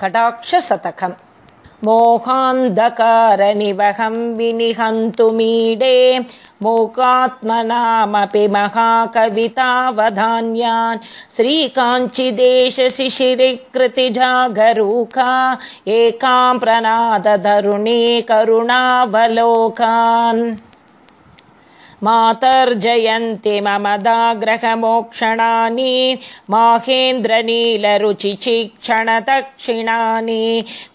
कटाक्षशतकम्। मोहान्धकारनिवहं विनिहन्तुमीडे मोकात्मनामपि महाकवितावधान्यान्। श्रीकाञ्चिदेशशिशिरिकृतिजागरूका। एकां प्रनादधरुणी करुणावलोकान् मातर्जयन्ति ममदाग्रहमोक्षणानि माहेन्द्रनीलरुचिचिक्षणदक्षिणानि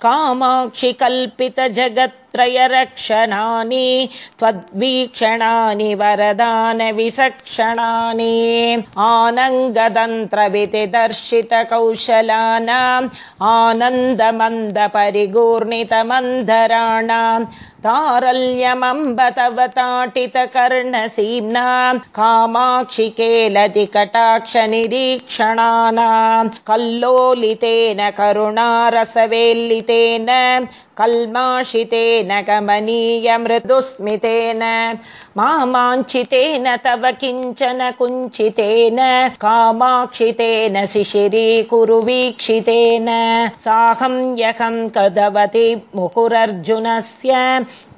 कामाक्षि कल्पितजगत् त्रयरक्षणानि त्वद्वीक्षणानि वरदानविसक्षणानि आनन्दतन्त्रवितिदर्शितकौशलानाम् आनन्दमन्दपरिगूर्णितमन्धराणाम् तारल्यमम्ब तव ताटितकर्णसीम्ना कामाक्षि केलतिकटाक्षनिरीक्षणानाम् कल्लोलितेन करुणारसवेल्लितेन कल्माषितेन गमनीयमृदुस्मितेन मामाञ्चितेन तव किञ्चन कुञ्चितेन कामाक्षितेन शिशिरीकुरु वीक्षितेन साहं यकं कदवति मुहुरर्जुनस्य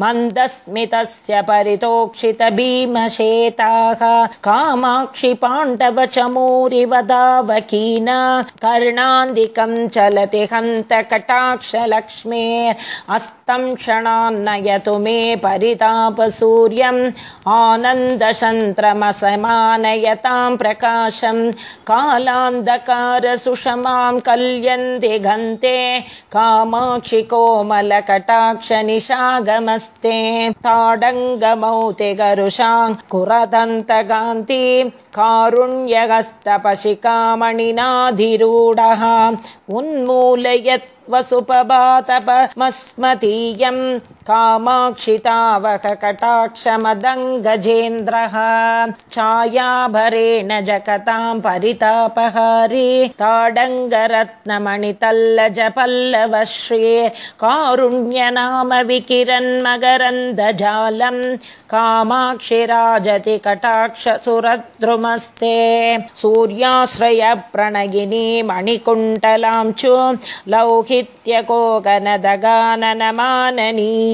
मन्दस्मितस्य परितोक्षित भीमशेताः कामाक्षि पाण्डव चमूरिवदावकीना कर्णान्दिकं चलति हन्त कटाक्षलक्ष्मे अस्तं क्षणान्नयतु मे परितापसूर्यम्। आनन्दशन्त्रमसमानयतां प्रकाशं कालान्धकारसुषमां कल्यन्ति घन्ते। कामाक्षि कोमलकटाक्षनिशागमस्ते। ताडङ्गमौते गरुषां कुरदन्तगान्ति। कारुण्यगस्तपशिकामणिनाधिरूढः उन्मूलयत् वसुपबातपमस्मतीयं कामाक्षितावककटाक्षमदङ्गजेन्द्रः। छायाभरेण जगतां परितापहारी। ताडङ्गरत्नमणितल्लज पल्लवश्री कारुण्यनाम विकिरन्मगरन्दजालं कामाक्षि राजति कटाक्षसुरद्रुमस्ते सूर्याश्रय प्रणयिनी मणिकुण्टलां चु लौहि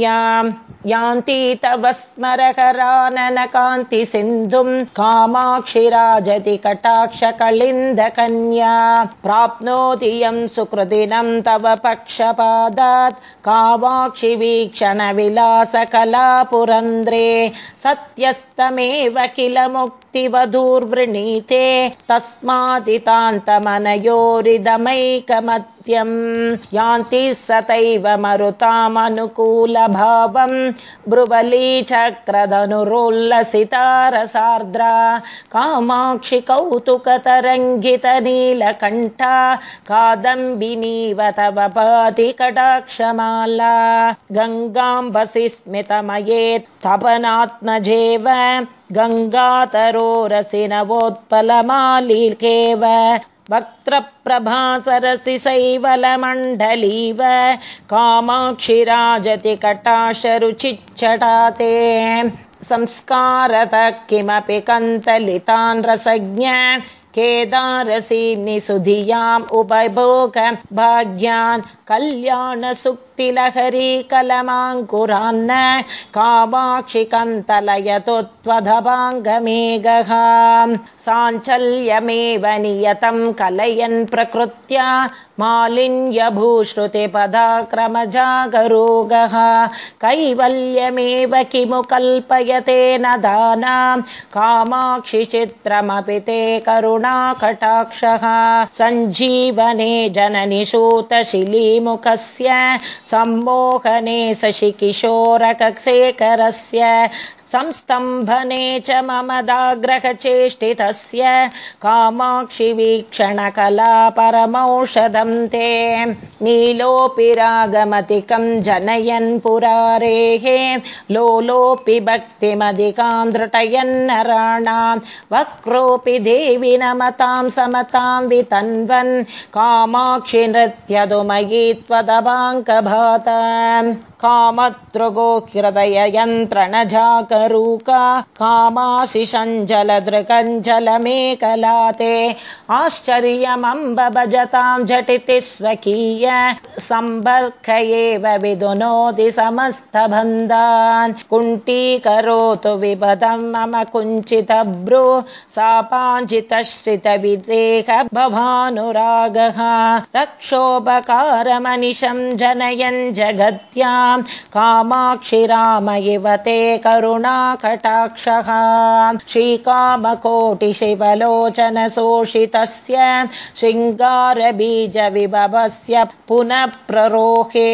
यान्ति तव स्मरकरानन कान्ति सिन्धुम् कामाक्षि राजति कटाक्षकलिन्दकन्या। प्राप्नोति यं सुकृतिनं तव पक्षपादात्। कामाक्षि वीक्षण विलासकला पुरन्द्रे सत्यस्तमेव किल मुक्तिवधूर्वृणीते। तस्मादितान्तमनयोरिदमैकमत् यान्ति सतैव मरुतामनुकूलभावम् ब्रुवलीचक्रधनुरोल्लसितारसार्द्रा कामाक्षि कौतुकतरङ्गितनीलकण्ठा कादम्बिनीव तव पाति कटाक्षमाला गङ्गाम्बसि स्मितमयेत् तपनात्मजेव गङ्गातरोरसि नवोत्पलमालिकेव वक्त्रप्रभासरसि शैवलमण्डलीव कामाक्षिराजति कटाशरुचिच्छटाते। संस्कारतः किमपि कन्तलितान् रसज्ञ केदारसीम्नि सुधियाम् उपभोग भाग्यान् कल्याणसुक्तिलहरी कलमाङ्कुरान्न कामाक्षि कन्तलयतु त्वधभाङ्गमेघः साञ्चल्यमेव नियतं कलयन् प्रकृत्या मालिन्यभूश्रुतिपदाक्रमजागरोगः कैवल्यमेव किमु कल्पयते न दानां कामाक्षि चित्रमपि ते करुणाकटाक्षः सञ्जीवने जननिषूतशिलीमुखस्य सम्मोहने शशिकिशोरकशेखरस्य संस्तम्भने च मम दाग्रहचेष्टितस्य कामाक्षि वीक्षणकला परमौषधं ते नीलोऽपि रागमतिकं जनयन् पुरारेः लोलोऽपि भक्तिमधिकां धृटयन्नराणां वक्रोऽपि देवि नमतां समतां वितन्वन् कामाक्षि नृत्यदुमयी त्वदभाङ्कभात कामतृगो हृदययन्त्रणजाक कामाशिषञ्जलदृकञ्जलमेकलाते आश्चर्यमम्ब भजतां झटिति स्वकीय सम्पर्क एव विदुनोति समस्तबन्धान्। कुण्टीकरोतु विपदं मम कुञ्चितब्रु सापाञ्चितश्रितविदेह भवानुरागः। रक्षोपकारमनिशं जनयन् जगत्यां। कामाक्षि राम इव ते करुणाकटाक्षः श्रीकामकोटिशिवलोचनशोषितस्य शृङ्गारबीजविभवस्य पुनः प्ररोहे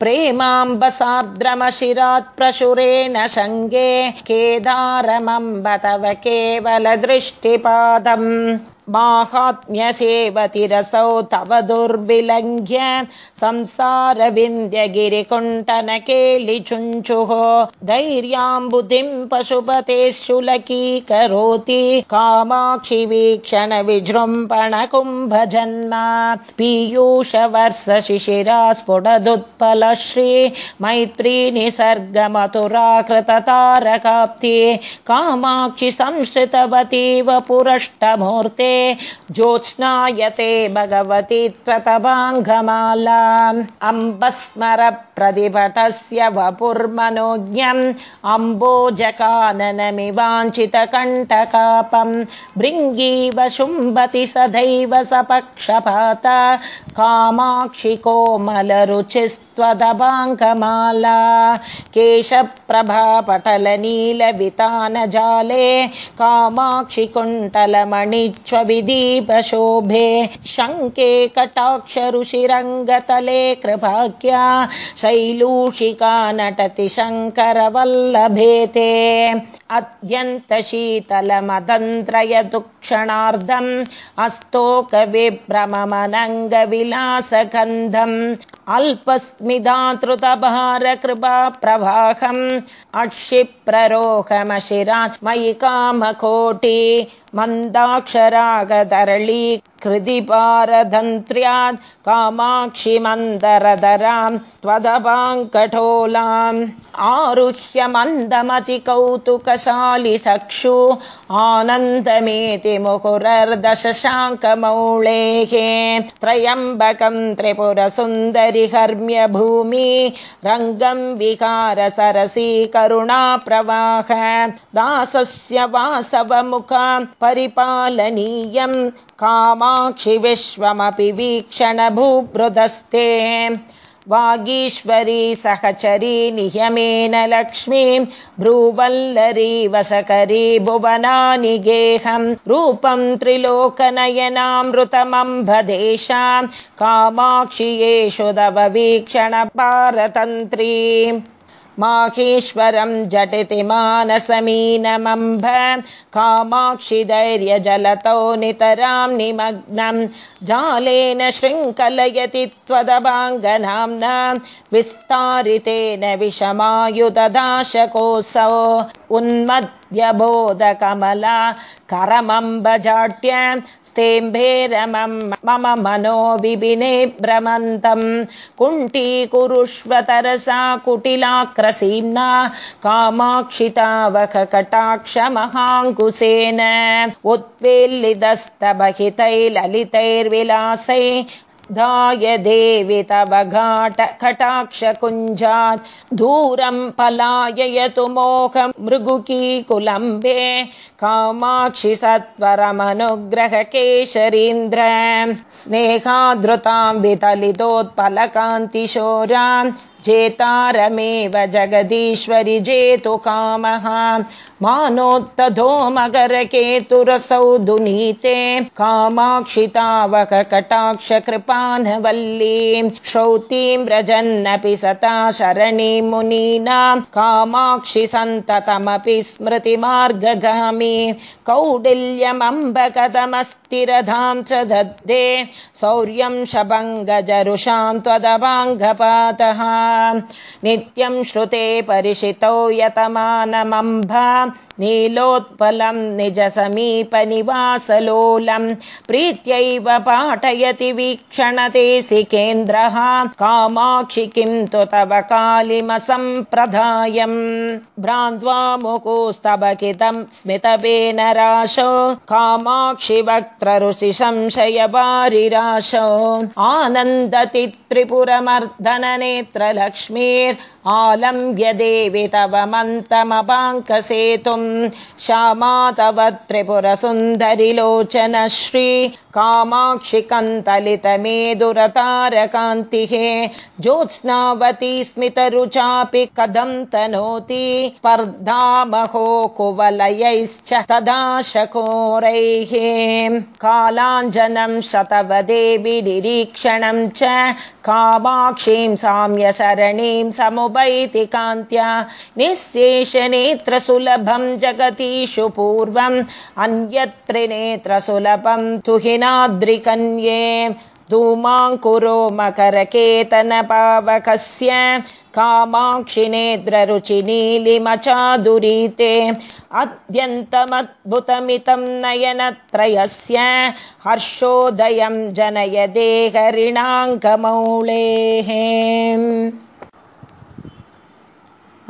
प्रेमाम्बसार्द्रमशिरात् प्रशुरेण शङ्गे केदारमम्ब तव केवलदृष्टिपादम् माहात्म्यसेवतिरसौ तव दुर्विलङ्घ्य संसारविन्द्यगिरिकुण्टनकेलिचुञ्चुः। धैर्याम्बुधिं पशुपते शुलकीकरोति कामाक्षि वीक्षण विजृम्भण कुम्भजन्मा पीयूषवर्ष शिशिरा स्फुटदुत्पलश्री मैत्री निसर्गमथुराकृततारकाप्ति कामाक्षि संश्रितवतीव पुरष्टमूर्ते ज्योत्स्नायते भगवती त्वतभाङ्गमालाम् अम्बस्मर प्रतिभटस्य वपुर्मनोज्ञम् अम्बोजकाननमिवाञ्छितकण्ठकापम् भृङ्गीव शुम्भति सदैव सपक्षपात कामाक्षि कोमलरुचिस्त्वदभाङ्गमाला केशप्रभापटलनीलवितानजाले कामाक्षि कुण्टलमणिच्व विदीपशोभे शङ्के कटाक्षरुषिरङ्गतले कृभाख्या शैलूषिका नटति शङ्करवल्लभेते अत्यन्तशीतलमदन्त्रयदुक्षणार्धम् अस्तोकविभ्रममनङ्गविलासगन्धम् अल्पस्मिदातृतभारकृपा प्रवाहम् अक्षिप्ररोहमशिरात्मयि कामकोटि मन्दाक्षरागतरली कृतिपारधन्त्र्यात् कामाक्षि मन्दरधरां त्वदपाङ्कठोलाम् आरुह्य मन्दमति कौतुकशालि सक्षु आनन्दमेति मुहुरर्दशशाङ्कमौळेः त्रयम्बकं त्रिपुरसुन्दरि हर्म्य भूमि रङ्गं विहार सरसी करुणा प्रवाह दासस्य वासवमुखा परिपालनीयम् कामाक्षि विश्वमपि वीक्षण वागीश्वरी सहचरी नियमेन लक्ष्मीं भ्रूवल्लरी वशकरी भुवनानि गेहं रूपं त्रिलोकनयनामृतमम्भदेशां कामाक्षि येषु दव वीक्षण माहेश्वरं झटिति मानसमीनमम्भ कामाक्षि धैर्यजलतौ नितरां निमग्नं जालेन शृङ्खलयति त्वदभाङ्गनाम्ना विस्तारितेन विषमायुददाशकोऽसौ उन्मद्यबोधकमला करमम्बजाट्य स्तेम्भेरमं मम मनो भ्रमन्तं। कुण्टीकुरुष्वतरसा कुटिलाक्रसीम्ना कामाक्षितावककटाक्षमहाङ्कुशेन। उत्पेल्लितस्तबहितैललितैर्विलासै धाय देवि तव घाट कटाक्षकुञ्जात् दूरं पलाययतु मोहं मृगुकीकुलम्बे कामाक्षि सत्वरमनुग्रह केशरीन्द्र स्नेहादृतां वितलितोत्पलकान्तिशोरान् जेतारमेव जगदीश्वरि जेतु कामः। मानोत्तधो मकरकेतुरसौ दुनीते। कामाक्षितावककटाक्षकृपानवल्लीं। श्रौतीं व्रजन्नपि सता शरणीं मुनीनां। कामाक्षि सन्ततमपि स्मृतिमार्गगामि। कौडिल्यमम्ब कथमस्तिरधां च दद्दे शौर्यं शभङ्गजरुषां त्वदवाङ्गपातः नित्यं श्रुते परिषितौ यतमानमम्भा नीलोत्पलं निजसमीपनिवासलोलं प्रीत्यैव पाठयति वीक्षणते सिकेन्द्रः कामाक्षि किं तु तव कालिमसम्प्रदायम् भ्रान्त्वा मुकुस्तबकितं स्मितबेन राशो कामाक्षि वक्त्ररुचि संशय वारिराशो आनन्दति त्रिपुरमर्दननेत्रलक्ष्मीर् आलम्ब्य देवि तव मन्तमपाङ्कसेतुम् श्यामा तव त्रिपुरसुन्दरिलोचनश्री कामाक्षि कन्तलितमेदुरतारकान्तिः ज्योत्स्नावती स्मितरुचापि कथं तनोति स्पर्धामहो कुवलयैश्च तदा शकोरैः कालाञ्जनं शतवदेवि निरीक्षणं च कामाक्षीं साम्यशरणीं समुपैति कान्त्या निःशेषनेत्रसुलभं जगतीषु पूर्वम् अन्यत्रिनेत्रसुलभं तुहिनाद्रिकन्ये धूमाङ्कुरो मकरकेतनपावकस्य कामाक्षिनेद्ररुचिनीलिमचादुरीते अत्यन्तमद्भुतमितं नयनत्रयस्य हर्षोदयं जनय देहरिणाङ्कमौळेः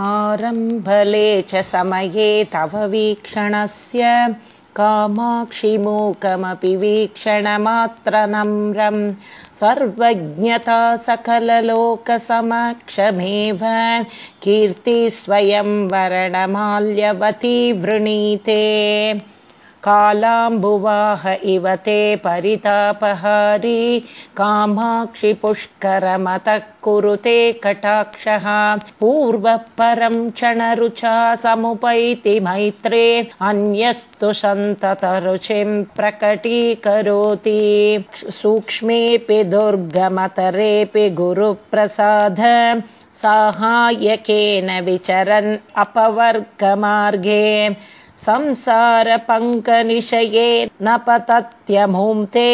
आरम्भले च समये तव वीक्षणस्य। कामाक्षिमूकमपि वीक्षणमात्रनम्रं सर्वज्ञता सकललोकसमक्षमेव कीर्तिस्वयं वरणमाल्यवती वृणीते कालाम्बुवाह इव ते परितापहारी। कामाक्षि पुष्करमतः कुरुते कटाक्षः। पूर्वः परं क्षणरुचा समुपैति मैत्रे अन्यस्तु सन्ततरुचिं प्रकटीकरोति। सूक्ष्मेऽपि दुर्गमतरेऽपि गुरुप्रसाद। साहाय्यकेन विचरन् अपवर्गमार्गे संसारपङ्कनिशये न पतत्यमुंते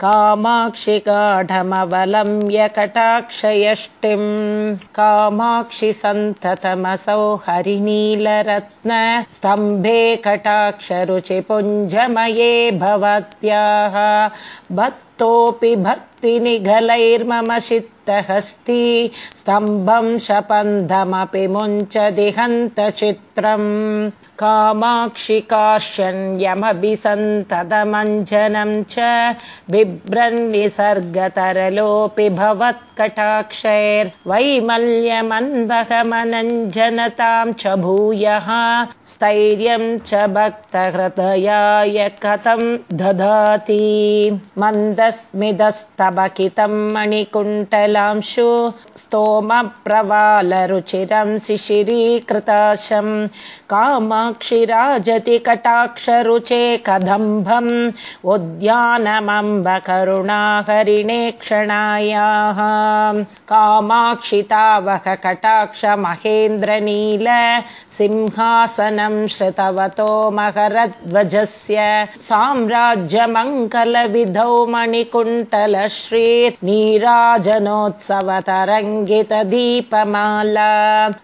कामाक्षि काढमवलम्ब्य कटाक्षयष्टिम्। कामाक्षि सन्ततमसौ हरिनीलरत्न स्तम्भे कटाक्षरुचिपुञ्जमये भवत्याः। भक्तोऽपि भक्तिनिघलैर्मम चित्तहस्ति स्तम्भं शपन्धमपि मुञ्चदिहन्तचित्रम् कामाक्षि काश्यन्यमभिसन्तदमञ्जनं च बिभ्रन्निसर्गतरलोऽपि भवत्कटाक्षैर्वैमल्यमन्वहमनञ्जनतां च भूयः स्थैर्यं च भक्तहृदयाय कथं ददाति मन्दस्मिदस्तबकितं मणिकुण्टलांशु स्तोमप्रवालरुचिरं शिशिरीकृताशं कामा क्षिराजति कटाक्षरुचे कदम्भम् उद्यानमम्ब करुणाहरिणे क्षणायाः कामाक्षितावह कटाक्ष महेन्द्रनील सिंहासनं श्रुतवतो मकरध्वजस्य साम्राज्यमङ्गलविधौ मणिकुण्टलश्री नीराजनोत्सवतरङ्गितदीपमाला।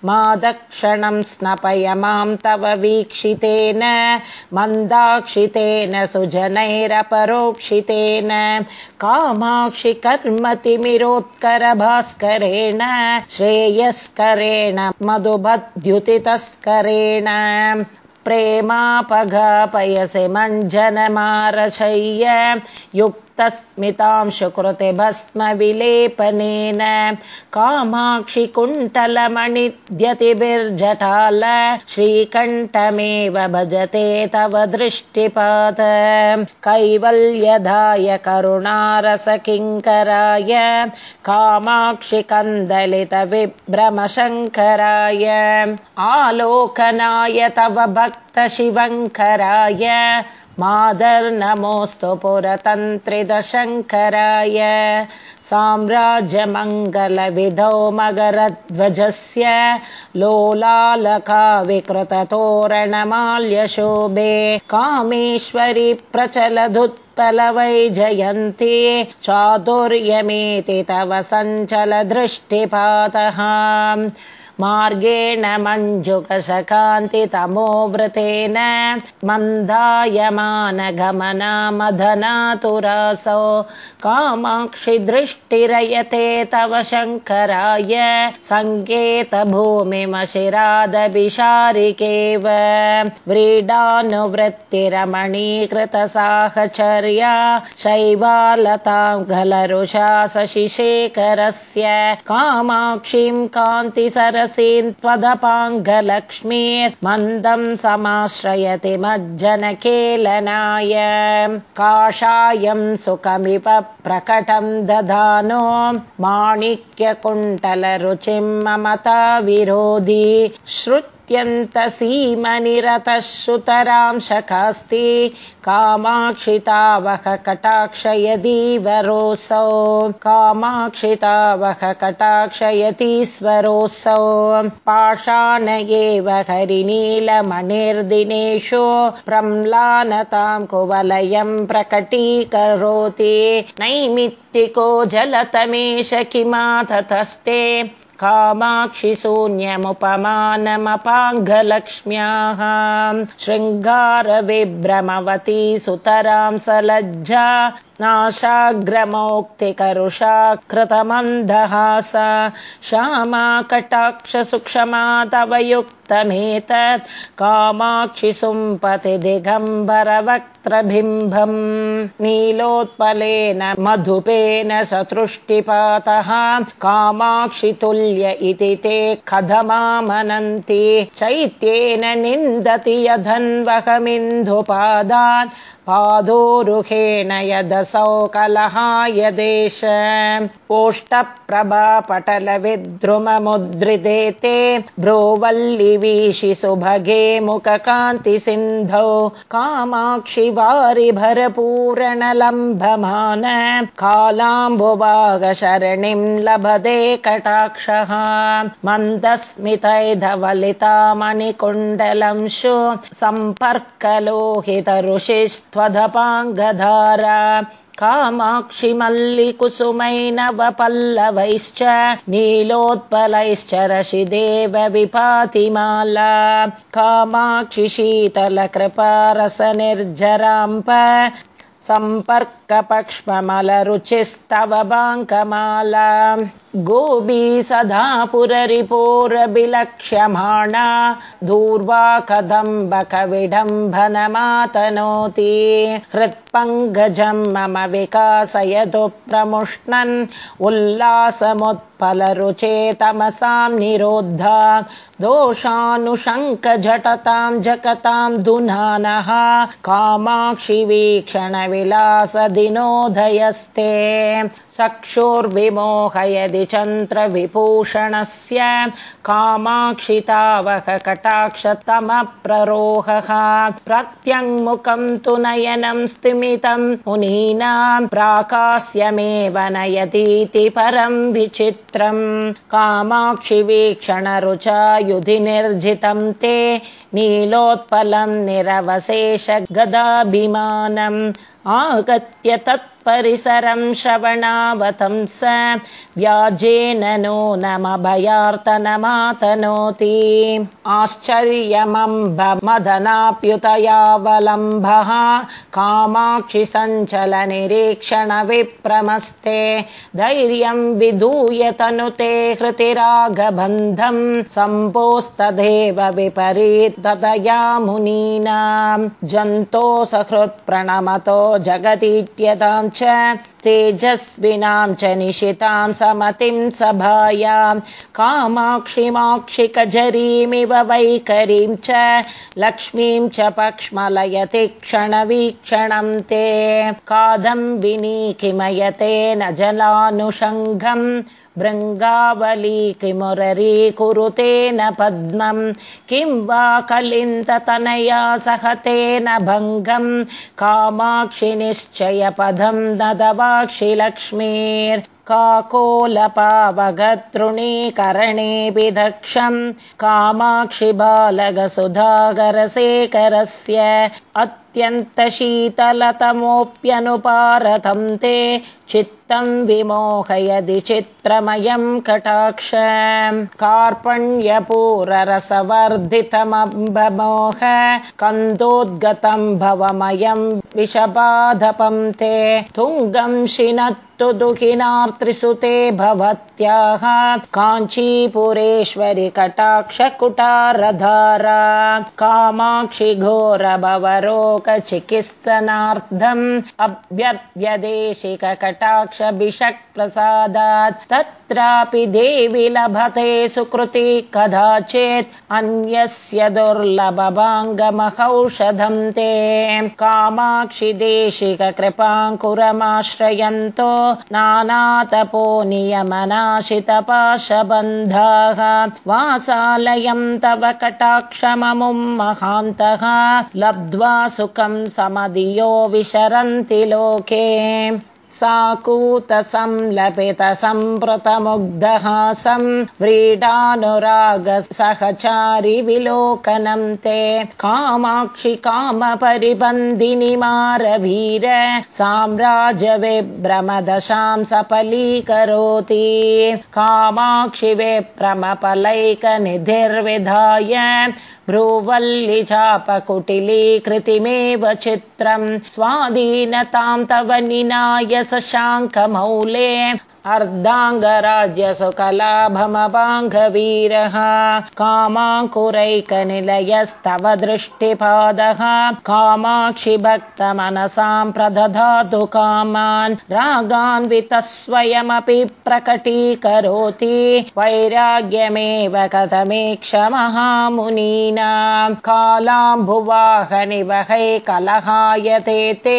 मादक्षणं स्नपय मां तव मन्दाक्षितेन सुजनैरपरोक्षितेन कामाक्षि कर्मतिमिरोत्करभास्करेण श्रेयस्करेण मधुबद्युतितस्करेण प्रेमापघापयसि मञ्जनमारचय्य युक्तस्मितांशुकृते भस्मविलेपनेन। कामाक्षि कुण्टलमणिद्यतिभिर्जटाल श्रीकण्ठमेव भजते तव दृष्टिपात। कैवल्यदाय करुणारसकिङ्कराय कामाक्षि कन्दलितविभ्रमशङ्कराय आलोकनाय तव भक्तशिवङ्कराय मादर्नमोऽस्तु पुरतन्त्रिदशङ्कराय। साम्राज्यमङ्गलविधौ मगरध्वजस्य। लोलालका विकृततोरणमाल्यशोभे कामेश्वरि प्रचलधुत् जयन्ति चातुर्यमेति तव सञ्चलदृष्टिपातः। मार्गेण मञ्जुकशकान्तितमोवृतेन मन्दायमानगमना मदनातुरासौ कामाक्षि दृष्टिरयते तव शङ्कराय सङ्केतभूमिमशिरादभिशारिकेव व्रीडानुवृत्तिरमणीकृतसाहचर्या शैवालतां गलरुषा शशिशेखरस्य कामाक्षीं कान्तिसर त्वदपाङ्गलक्ष्मीर्मन्दम् समाश्रयति मज्जनकेलनाय। काषायम् सुखमिव प्रकटम् दधानो माणिक्यकुण्टलरुचिम् ममता विरोधी श्रुत् अत्यन्तसीमनिरतः श्रुतरां शकास्ति कामाक्षितावह कटाक्षयदीवरोऽसौ। कामाक्षितावह कटाक्षयतीश्वरोऽसौ। पाषाण एव हरिनीलमणिर्दिनेषु प्रम्लानतां कुवलयं प्रकटीकरोति। नैमित्तिको जलतमेश किमाततस्ते कामाक्षि शून्यमुपमानमपाङ्गलक्ष्म्याः शृङ्गारविभ्रमवती सुतरां सलज्जा नाशाग्रमोक्तिकरुषा युक्तमेतत् कामाक्षि सुम्पति दिगम्बरवक्त्रबिम्बम् नीलोत्पलेन मधुपेन सतृष्टिपातः। कामाक्षि तुल्य इति ते कथमामनन्ति चैत्येन निन्दति यधन्वहमिन्धुपादान्। पादोरुहेण यदसौ कलहाय देश ओष्टप्रभापटलविद्रुममुद्रिते ब्रोवल्लिवीशि सुभगे मुखकान्तिसिन्धौ। कामाक्षि वारि भरपूरणलम्भमान कालाम्बुवागशरणिं लभते कटाक्षः। मन्दस्मितैधवलितामणिकुण्डलंशु सम्पर्कलोहितऋषिस्त त्वदपाङ्गधारा कामाक्षि मल्लिकुसुमैनवपल्लवैश्च नीलोत्पलैश्च रशिदेव विपातिमाला कामाक्षि शीतलकृपारसनिर्झराम्प सम्पर्कपक्ष्ममलरुचिस्तव बाङ्कमाला गोबी सदा पुररिपोरभिलक्ष्यमाणा दूर्वा कदम्बकविडम्बनमातनोति। हृत्पङ्गजम् मम विकासयतु प्रमुष्णन्। उल्लासमुत्पलरुचे तमसां निरोद्धा। दोषानुशङ्कझटतां जगतां दुनानः। कामाक्षि वीक्षणविलासदिनोदयस्ते चक्षुर्विमोहयदि चन्द्रविभूषणस्य कामाक्षितावह कटाक्षतमप्ररोहः प्रत्यङ्मुखं तु नयनं स्तिमितं मुनीनां प्राकास्यमेव नयतीति परं विचित्रम् कामाक्षि वीक्षणरुचा युधि निर्जितं ते नीलोत्पलं निरवशेष गदाभिमानम् आगत्य तत्परिसरं श्रवणावतंस व्याजेन नो नमभयार्तनमातनोति। आश्चर्यमम्बमदनाप्युतयावलम्बः कामाक्षि सञ्चलनिरीक्षणविप्रमस्ते धैर्यं विधूय तनुते हृतिरागबन्धं सम्पोस्तदेव विपरीततया मुनीनां जन्तो सकृत्प्रणमतो जगतीत्यतां च तेजस्विनां च निशितां समतिं सभायां कामाक्षिमाक्षिकजरीमिव वैकरीं च लक्ष्मीं च पक्ष्मलयति क्षणवीक्षणं ते कादम्बिनी किमयते न जलानुषङ्घम् भृङ्गावली किमुररीकुरुतेन पद्मम् किं वा कलिन्ततनया सहतेन भङ्गम् कामाक्षि निश्चयपदम् ददवाक्षि लक्ष्मीर्काकोलपावगतृणीकरणेऽपि कामाक्षि बालगसुधाकरशेखरस्य अत्यन्तशीतलतमोऽप्यनुपारतं ते चित्तं विमोहयदि चित्रमयं कटाक्ष। कार्पण्यपूररसवर्धितमम्बमोह कन्दोद्गतं भवमयं विषबाधपं ते। तुङ्गं शिनत् तु दुःखिनार्तृसुते भवत्याः काञ्चीपुरेश्वरि कटाक्षकुटारधारा। कामाक्षि घोरभवरोगचिकित्सनार्थम् अभ्यर्थ्यदेशिककटाक्षभिषक् प्रसादात् तत्रापि देवि लभते सुकृति कदाचित् अन्यस्य दुर्लभभाङ्गमहौषधं ते। कामाक्षि देशिककृपाङ्कुरमाश्रयन्तो नानातपो नियमनाशितपाशबन्धाः। वासालयं तव कटाक्षममुं महान्तः लब्ध्वा सुखं समधियो विशरन्ति लोके। साकूतसंलपितसम्प्रतमुग्धहासं व्रीडानुरागसहचारि विलोकनं ते। कामाक्षि कामपरिबन्धिनि मारवीर साम्राज्यविभ्रमदशां सफलीकरोति। कामाक्षि विप्रमपलैकनिधिर्विधाय भ्रुवल्लिचापकुटिलीकृतिमेव चित्रं स्वाधीनतां तव निनाय शशाङ्कमौले अर्धाङ्गराज्यसुकलाभमपाङ्गवीरः कामाङ्कुरैकनिलयस्तव दृष्टिपादः कामाक्षि भक्तमनसां प्रदधातु कामान् रागान्वितः स्वयमपि प्रकटीकरोति वैराग्यमेव कथमेक्ष महामुनीनां कालाम्भुवाहनिवहै कलहायते ते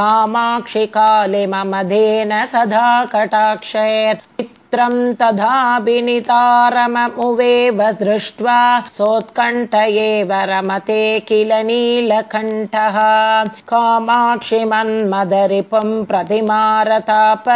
कामाक्षि काले मम धेन सदा कटाक्ष चित्रं तथाभिनितारममुवेव दृष्ट्वा सोत्कण्ठ एव रमते किल नीलकण्ठः। कामाक्षि मन्मदरिपुं प्रतिमारताप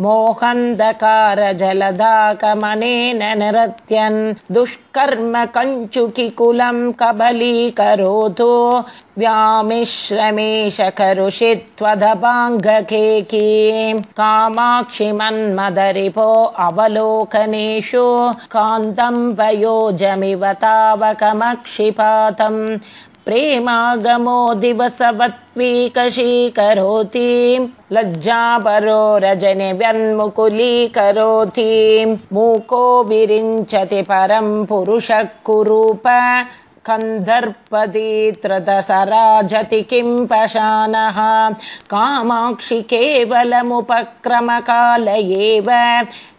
मोहन्धकारजलदाकमनेन नृत्यन् दुष्कर्म कञ्चुकिकुलं कबलीकरोतु। व्यामिश्रमेश करुषित्वदपाङ्गकेकी कामाक्षि मन्मदरिपो अवलोकनेषु। कान्तं वयोजमिव तावकमक्षिपातम् प्रेमागमो दिवसवत्वीकशीकरोति लज्जापरो रजनि व्यन्मुकुलीकरोति मूको विरिञ्चति परं पुरुषः कुरूप कन्दर्पदीत्रदसराजति किं पशानः? कामाक्षि केवलमुपक्रमकाल एव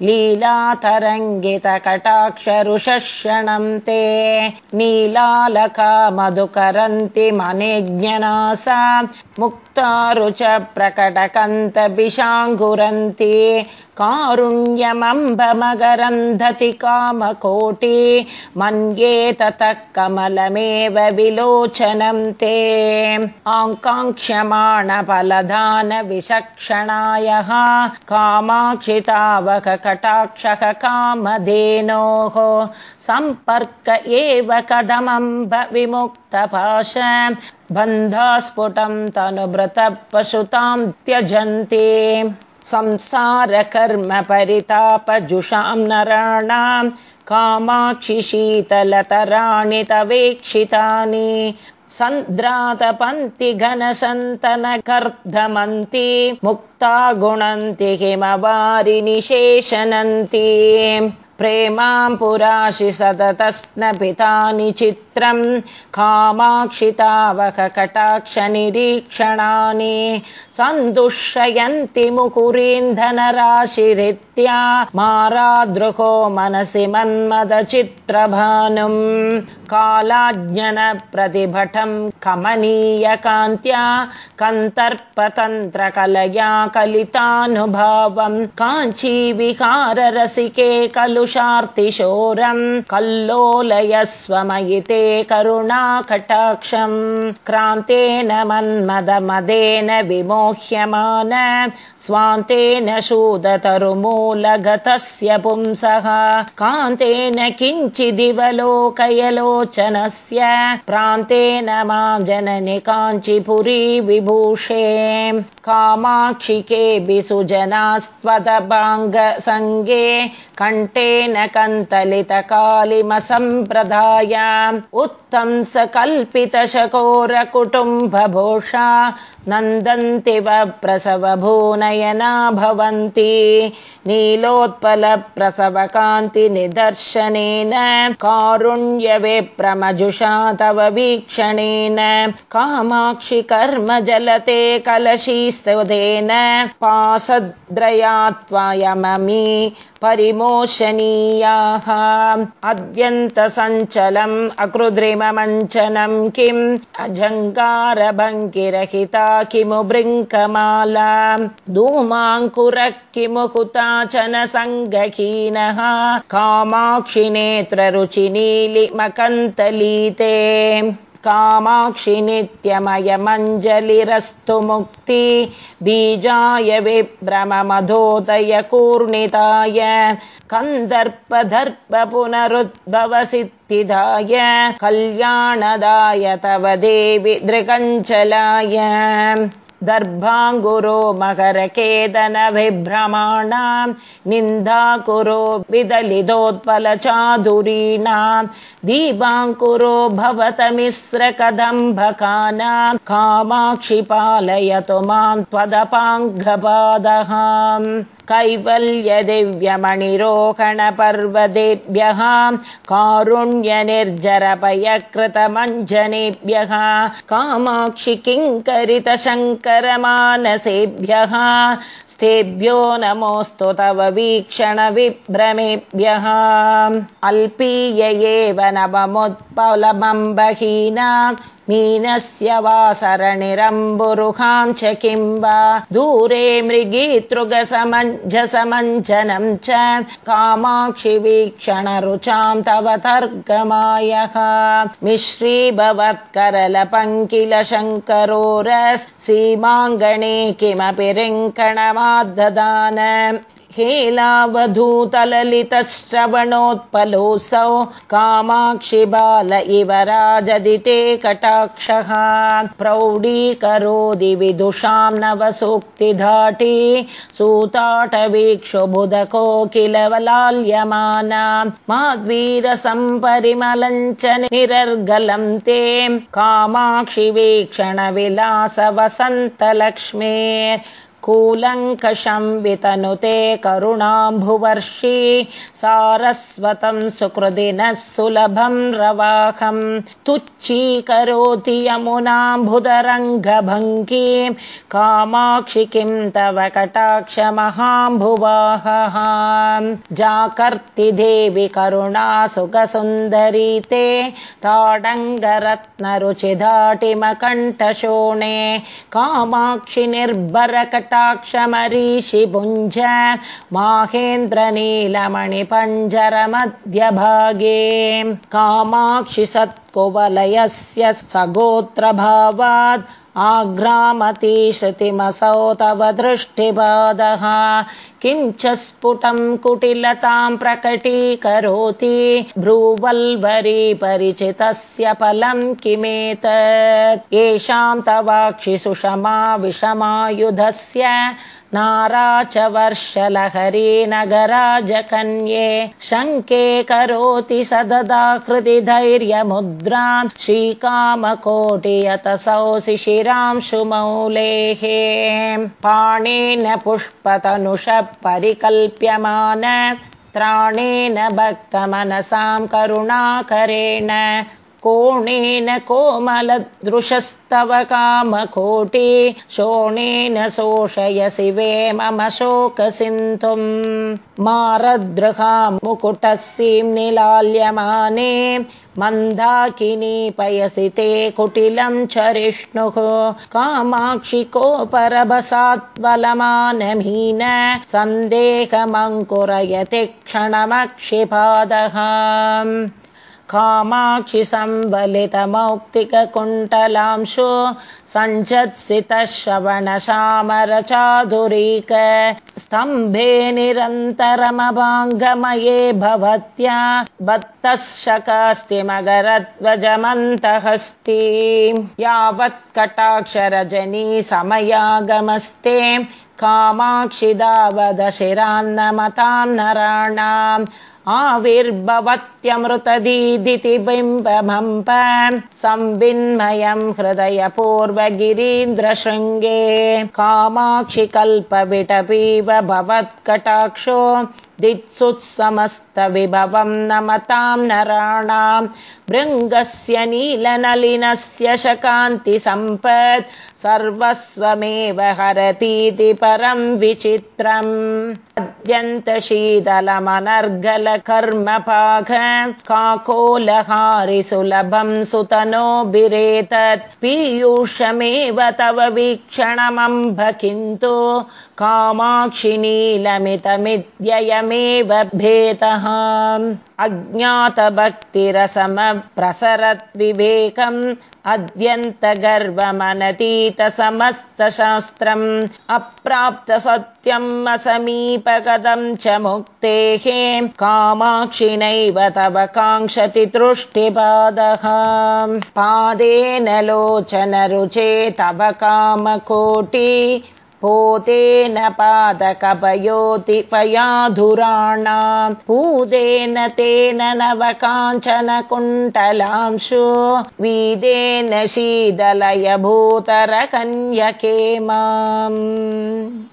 लीलातरङ्गितकटाक्षरुषणं ते। नीलालका मधुकरन्ति मनेज्ञनासा मुक्तारुच प्रकटकन्तभिषाङ्कुरन्ति कारुण्यमम्बमगरन्धति कामकोटि मन्ये ततः कमलमेव विलोचनं ते। आङ्काङ्क्षमाणफलदानविचक्षणायः कामाक्षितावककटाक्षः कामधेनोः सम्पर्क एव कदमम्ब विमुक्तपाश बन्धास्फुटं तनुभृतपशुतां त्यजन्ति। संसारकर्म परितापजुषां नराणां कामाक्षि शीतलतराणि तवेक्षितानि सन्द्रातपन्ति घनसन्तनकर्धमन्ति मुक्ता गुणन्ति हिमवारि निशेषनन्ति प्रेमां पुराशि सततस्नपितानि चित्रं कामाक्षितावककटाक्षनिरीक्षणानि सन्दुष्यन्ति मुकुरीन्धनराशिरित्या मारादृको मनसि मन्मदचित्रभानुं कालाज्ञनप्रतिभटं कमनीयकान्त्या कन्तर्पतन्त्रकलया कलितानुभावं काञ्चीविहाररसिके कलु शार्तिशोरं करुणाकटाक्षम् क्रान्तेन मन्मदमदेन विमोह्यमान स्वान्तेन शूदतरुमूलगतस्य पुंसः कान्तेन किञ्चिदिवलोकयलोचनस्य प्रान्तेन मां जननि काञ्चिपुरी विभूषे कामाक्षिके विसुजनास्त्वदभाङ्गसङ्गे कण्ठेन कन्तलितकालिमसम्प्रदाय उत्तं स कल्पितशकोरकुटुम्बभूषा नन्दन्ति वप्रसवभूनयना भवन्ति नीलोत्पलप्रसवकान्तिनिदर्शनेन कारुण्यविप्रमजुषा तव वीक्षणेन कामाक्षि कर्म जलते कलशीस्तुदेन पासद्रया त्वायममी परिमोशनीयाः अद्यन्तसञ्चलम् अकृद्रिममञ्चनं किम्? अजङ्कारभङ्गिरहिता किमु बृङ्कमाला? धूमाङ्कुरः किमु हुताचन सङ्गहीनः कामाक्षि नेत्ररुचिनीलिमकन्तलीते कामाक्षि नित्यमयमञ्जलिरस्तु मुक्ति बीजाय विभ्रममधोदय कूर्णिताय कन्दर्पदर्प पुनरुद्भवसिद्धिदाय कल्याणदाय तव देवि दृगञ्चलाय। दर्भाङ्गुरो मकरकेदन विभ्रमाणां निन्दाकुरो विदलितोत्पलचादुरीणां दीपाङ्कुरो भवतमिस्रकदम्भकानां कामाक्षि पालयतु मां त्वदपाङ्गपादः कैवल्यदिव्यमणिरोहणपर्वदेभ्यः कारुण्यनिर्जरपयकृतमञ्जनेभ्यः कामाक्षि किङ्करितशङ्करमानसेभ्यः स्तेभ्यो नमोऽस्तु तव वीक्षणविभ्रमेभ्यः। अल्पीय एव नवमुत्पलमम्बहीना मीनस्य वासरणिरम्बुरुहां च किं वा? दूरे मृगीतृगसमञ्जसमञ्जनं च कामाक्षि वीक्षणरुचां तव तर्गमायः मिश्रीभवत्करलपङ्किल शङ्करोरस् सीमाङ्गणे किमपि रिङ्कणमाददान हेलावधूतललितश्रवणोत्पलोऽसौ कामाक्षि बाल इव राजदिते कटाक्षः। प्रौढीकरोदि विदुषां नवसूक्तिधाटी सूताटवीक्षुबुधको किल वलाल्यमाना माद्वीरसम्परिमलञ्च निरर्गलं ते कामाक्षि वीक्षणविलास कूलङ्कषं वितनुते करुणाम्भुवर्षि सारस्वतं सुकृदिनः सुलभं रवाहं तुच्छीकरोति यमुनाम्बुदरङ्गभङ्गी कामाक्षि किं तव कटाक्षमहाम्भुवाहः। जाकर्ति देवि करुणा सुखसुन्दरी ते ताडङ्गरत्नरुचिधाटिमकण्ठशोणे कामाक्षि निर्भरकट क्षमरीषिभुञ्ज माहेन्द्रनीलमणिपञ्जरमध्यभागे कामाक्षि सत्कुवलयस्य सगोत्रभावात् आघ्रामती श्रुतिमसौ तव दृष्टिपादः किञ्च स्फुटं कुटिलतां प्रकटीकरोति भ्रूवल्वरी परिचितस्य फलं किमेतत् येषां तवाक्षि सुषमा विषमायुधस्य नारा च वर्षलहरी नगराजकन्ये शङ्के करोति सददाकृति धैर्यमुद्रान् श्रीकामकोटियतसौ शिशिरांशुमौलेः पाणेन पुष्पतनुष परिकल्प्यमान त्राणेन भक्तमनसां करुणाकरेण कोणेन कोमलदृशस्तव कामकोटि शोणेन शोषयसि वे मम शोकसिन्धुम्। मारदृहा मुकुटसीं निलाल्यमाने मन्दाकिनी पयसि ते कुटिलं चरिष्णुः कामाक्षि कोपरभसात्वलमानमीन सन्देहमङ्कुरयति क्षणमक्षिपादः कामाक्षि सम्बलितमौक्तिककुण्टलांशु सञ्चत्सितः श्रवणशामरचाधुरीक स्तम्भे निरन्तरमभाङ्गमये भवत्या बत्तः शकास्ति मगरध्वजमन्तहस्ति यावत् कटाक्षरजनी समयागमस्ते कामाक्षिदावदशिरान्नमतां नराणाम् आविर्भवत्यमृतदीदिति बिम्बमम्प संविन्मयम् हृदय पूर्वगिरीन्द्रशृङ्गे कामाक्षि कल्पविटपीव भवत्कटाक्षो दित्सुत्समस्तविभवम् नमताम् नराणाम् भृङ्गस्य नीलनलिनस्य शकान्ति सम्पत् सर्वस्वमेव हरतीति परम् विचित्रम्। अद्यन्तशीतलमनर्गलकर्मपाघ काकोलहारि सुलभम् सुतनोभिरेतत् पीयूषमेव तव वीक्षणमम्भ किन्तु कामाक्षि नीलमितमिद्ययमेव भेदः। अज्ञातभक्तिरसमप्रसरद्विवेकम् अद्यन्तगर्वमनतीतसमस्तशास्त्रम् अप्राप्तसत्यम् असमीपगदम् च मुक्तेः कामाक्षिणैव तव काङ्क्षति तृष्टिपादः पादेन लोचनरुचे तव कामकोटि पोतेन पादकपयोति पयाधुराणाम् पूदेन तेन नव काञ्चन कुण्टलांशु वीदेन शीदलय भूतर कन्यके माम्